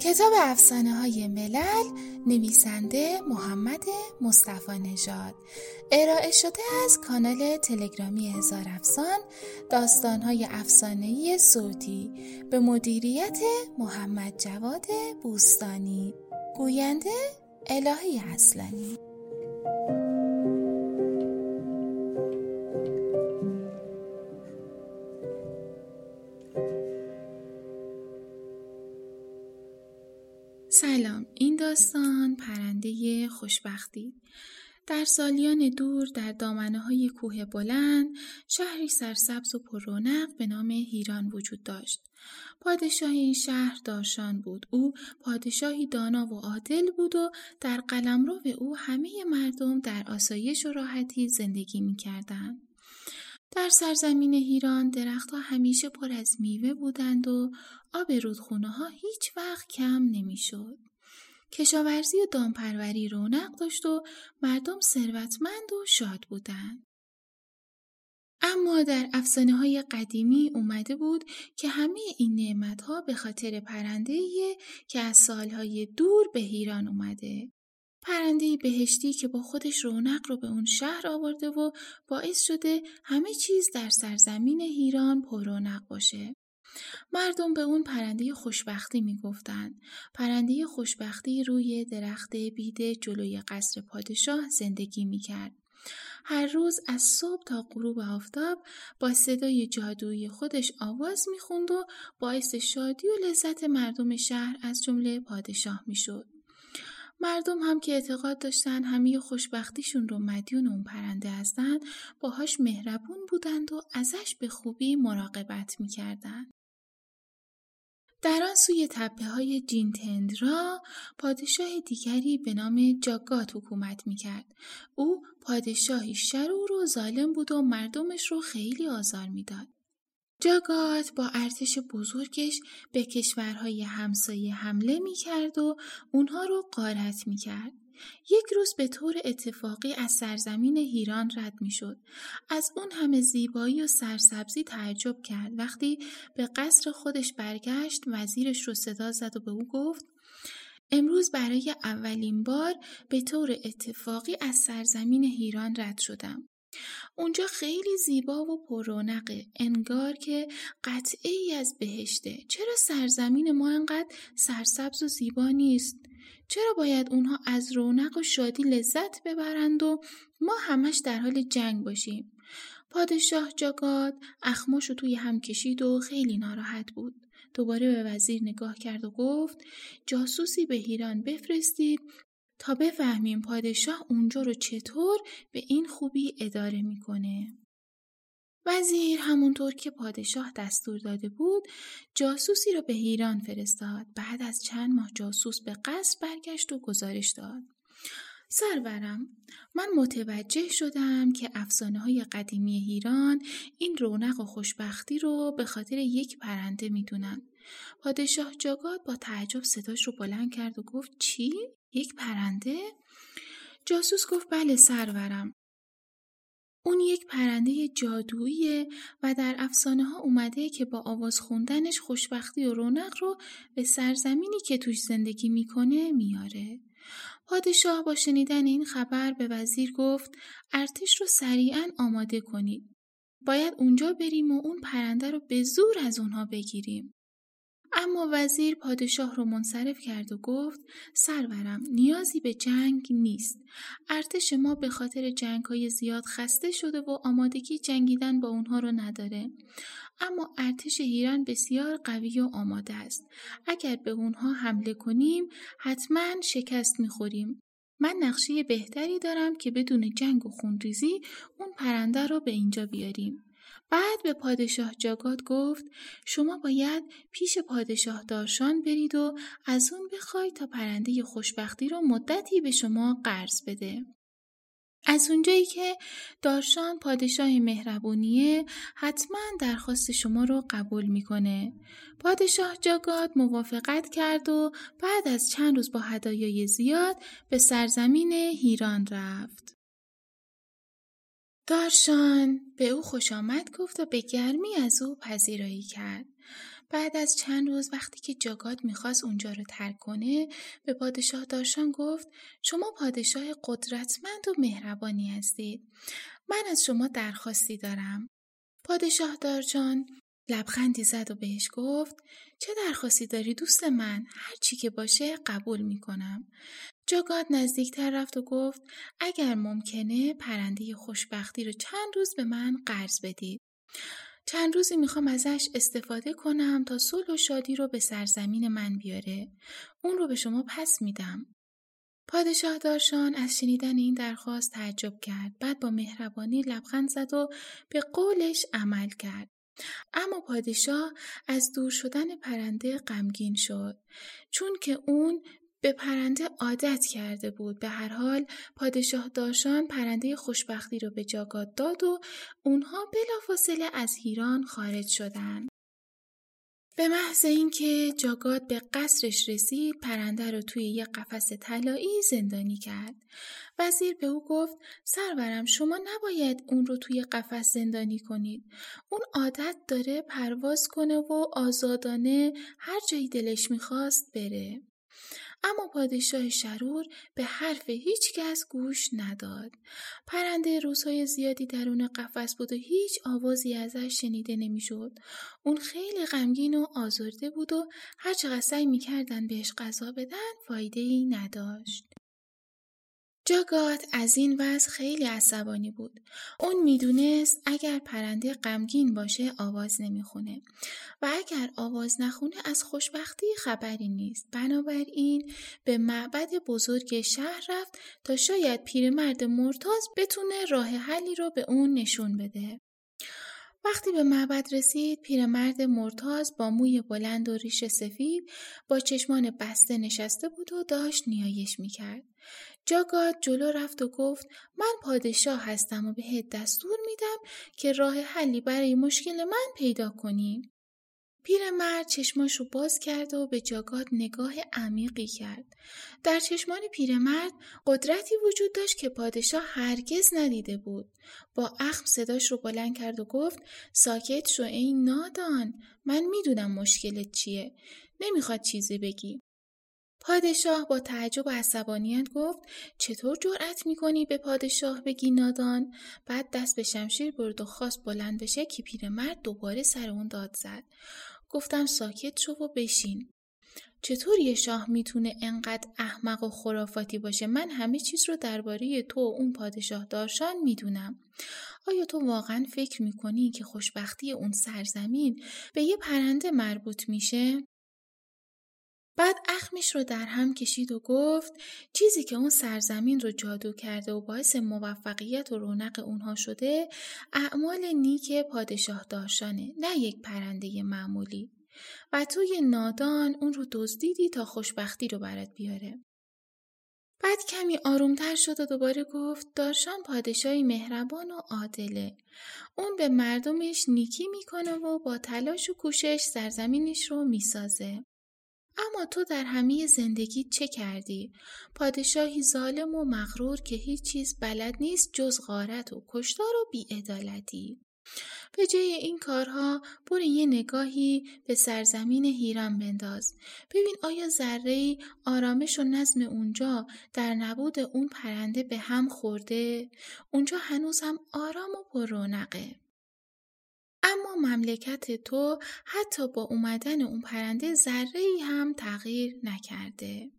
کتاب افسانه های ملل نویسنده محمد مصطفی نژاد. ارائه شده از کانال تلگرامی هزار افسان داستان های افسانه‌ای صوتی. به مدیریت محمد جواد بوستانی. گوینده الهی اصلانی. خوشبختی در سالیان دور در دامنه های کوه بلند شهری سرسبز و پررونق به نام هیران وجود داشت. پادشاه این شهر دارشان بود. او پادشاهی دانا و عادل بود و در قلمرو او همه مردم در آسایش و راحتی زندگی می کردن. در سرزمین هیران درختها همیشه پر از میوه بودند و آب رودخونه ها هیچ وقت کم نمی‌شد. کشاورزی و دامپروری رونق داشت و مردم ثروتمند و شاد بودند. اما در افسانه های قدیمی اومده بود که همه این نعمت ها به خاطر پرنده که از سالهای دور به هیران اومده. پرنده بهشتی که با خودش رونق رو به اون شهر آورده و باعث شده همه چیز در سرزمین هیران پر رونق باشه. مردم به اون پرنده خوشبختی می‌گفتند. پرنده خوشبختی روی درخت بیده جلوی قصر پادشاه زندگی می‌کرد. هر روز از صبح تا غروب آفتاب با صدای جادویی خودش آواز می‌خوند و باعث شادی و لذت مردم شهر از جمله پادشاه می‌شد. مردم هم که اعتقاد داشتن همه خوشبختیشون رو مدیون اون پرنده هستن باهاش مهربون بودند و ازش به خوبی مراقبت می‌کردن. در آن سوی تپه های جینتندرا پادشاه دیگری به نام جاگات حکومت می‌کرد. او پادشاهی شرور و ظالم بود و مردمش رو خیلی آزار می‌داد. جاگات با ارتش بزرگش به کشورهای همسایه حمله می‌کرد و اونها رو قارت می‌کرد. یک روز به طور اتفاقی از سرزمین هیران رد می‌شد. از اون همه زیبایی و سرسبزی تعجب کرد. وقتی به قصر خودش برگشت وزیرش رو صدا زد و به او گفت امروز برای اولین بار به طور اتفاقی از سرزمین هیران رد شدم. اونجا خیلی زیبا و پررونقه انگار که قطعه ای از بهشته چرا سرزمین ما انقدر سرسبز و زیبا نیست چرا باید اونها از رونق و شادی لذت ببرند و ما همش در حال جنگ باشیم پادشاه جاگاد اخماشو توی هم کشید و خیلی ناراحت بود دوباره به وزیر نگاه کرد و گفت جاسوسی به هیران بفرستید تا بفهمیم پادشاه اونجا رو چطور به این خوبی اداره می‌کنه. وزیر همونطور که پادشاه دستور داده بود جاسوسی را به ایران فرستاد بعد از چند ماه جاسوس به قصر برگشت و گزارش داد سرورم من متوجه شدم که افسانه های قدیمی ایران این رونق و خوشبختی رو به خاطر یک پرنده می‌دونن پادشاه جاگاد با تعجب صداش رو بلند کرد و گفت چی؟ یک پرنده؟ جاسوس گفت بله سرورم. اون یک پرنده جادوییه و در افسانه ها اومده که با آواز خوندنش خوشبختی و رونق رو به سرزمینی که توش زندگی می‌کنه میاره. پادشاه با شنیدن این خبر به وزیر گفت ارتش رو سریعا آماده کنید. باید اونجا بریم و اون پرنده رو به زور از اونها بگیریم. اما وزیر پادشاه رو منصرف کرد و گفت سرورم نیازی به جنگ نیست. ارتش ما به خاطر جنگ های زیاد خسته شده و آمادگی جنگیدن با اونها رو نداره. اما ارتش ایران بسیار قوی و آماده است. اگر به اونها حمله کنیم حتما شکست می‌خوریم. من نقشه بهتری دارم که بدون جنگ و خونریزی اون پرنده رو به اینجا بیاریم. بعد به پادشاه جاگات گفت شما باید پیش پادشاه دارشان برید و از اون بخواید تا پرنده خوشبختی رو مدتی به شما قرض بده. از اونجایی که دارشان پادشاه مهربونیه حتما درخواست شما رو قبول می‌کنه. پادشاه جاگات موافقت کرد و بعد از چند روز با هدایای زیاد به سرزمین هیران رفت. دارشان به او خوش آمد گفت و به گرمی از او پذیرایی کرد. بعد از چند روز وقتی که جاگات می‌خواست اونجا رو ترک کنه به پادشاه دارشان گفت شما پادشاه قدرتمند و مهربانی هستید. من از شما درخواستی دارم. پادشاه دارجان لبخندی زد و بهش گفت چه درخواستی داری دوست من هر چی که باشه قبول می‌کنم جاگات نزدیکتر رفت و گفت اگر ممکنه پرنده خوشبختی رو چند روز به من قرض بدید چند روزی می‌خوام ازش استفاده کنم تا صلح و شادی رو به سرزمین من بیاره. اون رو به شما پس میدم. پادشاه دارشان از شنیدن این درخواست تعجب کرد. بعد با مهربانی لبخند زد و به قولش عمل کرد. اما پادشاه از دور شدن پرنده غمگین شد. چون که اون به پرنده عادت کرده بود. به هر حال پادشاه داشان پرنده خوشبختی رو به جاگات داد و اونها بلافاصله از هیران خارج شدند به محض اینکه جاگات به قصرش رسید پرنده رو توی یک قفس طلایی زندانی کرد. وزیر به او گفت سرورم شما نباید اون رو توی قفس زندانی کنید. اون عادت داره پرواز کنه و آزادانه هر جایی دلش می‌خواست بره. اما پادشاه شرور به حرف هیچ کس گوش نداد. پرنده روزهای زیادی درون قفس بود و هیچ آوازی ازش شنیده نمی‌شد. اون خیلی غمگین و آزرده بود و هر چقدر سعی می‌کردن بهش غذا بدن فایده ای نداشت. جاگات از این وضع خیلی عصبانی بود. اون می‌دونست اگر پرنده غمگین باشه آواز نمی‌خونه و اگر آواز نخونه از خوشبختی خبری نیست. بنابراین به معبد بزرگ شهر رفت تا شاید پیرمرد مرتاز بتونه راه حلی رو به اون نشون بده. وقتی به معبد رسید پیرمرد مرتاز با موی بلند و ریش سفید با چشمان بسته نشسته بود و داشت نیایش می‌کرد. جاگات جلو رفت و گفت من پادشاه هستم و بهت دستور میدم که راه حلی برای مشکل من پیدا کنی. پیرمرد چشماش رو باز کرد و به جاگات نگاه عمیقی کرد. در چشمان پیرمرد قدرتی وجود داشت که پادشاه هرگز ندیده بود. با اخم صداش رو بلند کرد و گفت ساکت شو این نادان من می‌دونم مشکلت چیه. نمی‌خواد چیزی بگی. پادشاه با تعجب و عصبانیت گفت چطور جرأت می‌کنی به پادشاه بگی نادان بعد دست به شمشیر برد و خواست بلند بشه که پیرمرد دوباره سر اون داد زد گفتم ساکت شو و بشین. چطور یه شاه می‌تونه انقدر احمق و خرافاتی باشه؟ من همه چیز رو درباره تو و اون پادشاه دارشان می‌دونم. آیا تو واقعا فکر می‌کنی که خوشبختی اون سرزمین به یه پرنده مربوط میشه؟ بعد اخمش رو در هم کشید و گفت چیزی که اون سرزمین رو جادو کرده و باعث موفقیت و رونق اونها شده اعمال نیک پادشاه داشتانه نه یک پرنده معمولی و توی نادان اون رو دزدیدی تا خوشبختی رو برات بیاره. بعد کمی آرومتر شد و دوباره گفت دارشان پادشاهی مهربان و عادله. اون به مردمش نیکی می‌کنه و با تلاش و کوشش سرزمینش رو می‌سازه. اما تو در همه زندگی چه کردی؟ پادشاهی ظالم و مغرور که هیچ چیز بلد نیست جز غارت و کشتار و بیعدالتی. به جای این کارها برو یه نگاهی به سرزمین هیران بنداز. ببین آیا ذره آرامش و نظم اونجا در نبود اون پرنده به هم خورده؟ اونجا هنوز هم آرام و پر رونقه. اما مملکت تو حتی با اومدن اون پرنده ذره ای هم تغییر نکرده.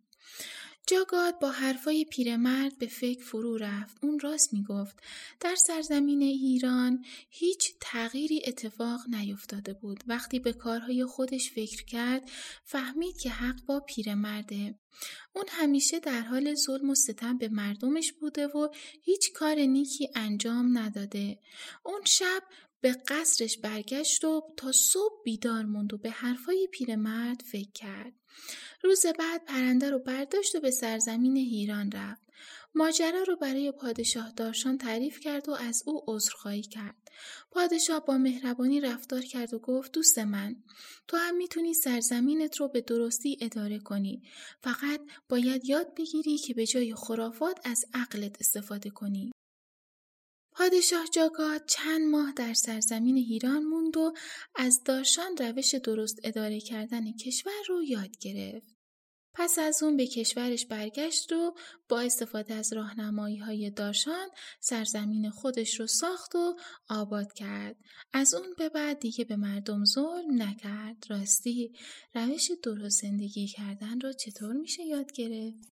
جاگات با حرفای پیرمرد به فکر فرو رفت. اون راست می‌گفت. در سرزمین ایران هیچ تغییری اتفاق نیفتاده بود. وقتی به کارهای خودش فکر کرد فهمید که حق با پیرمرده. اون همیشه در حال ظلم و ستم به مردمش بوده و هیچ کار نیکی انجام نداده. اون شب به قصرش برگشت و تا صبح بیدار موند و به حرفای پیرمرد فکر کرد. روز بعد پرنده رو برداشت و به سرزمین هیران رفت. ماجرا رو برای پادشاه دارشان تعریف کرد و از او عذرخواهی کرد. پادشاه با مهربانی رفتار کرد و گفت دوست من تو هم می‌تونی سرزمینت رو به درستی اداره کنی. فقط باید یاد بگیری که به جای خرافات از عقلت استفاده کنی. پادشاه جاگات چند ماه در سرزمین ایران موند و از دارشان روش درست اداره کردن کشور رو یاد گرفت. پس از اون به کشورش برگشت و با استفاده از راهنمایی های دارشان سرزمین خودش رو ساخت و آباد کرد. از اون به بعد دیگه به مردم ظلم نکرد. راستی روش درست زندگی کردن رو چطور میشه یاد گرفت؟